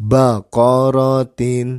baqaratin.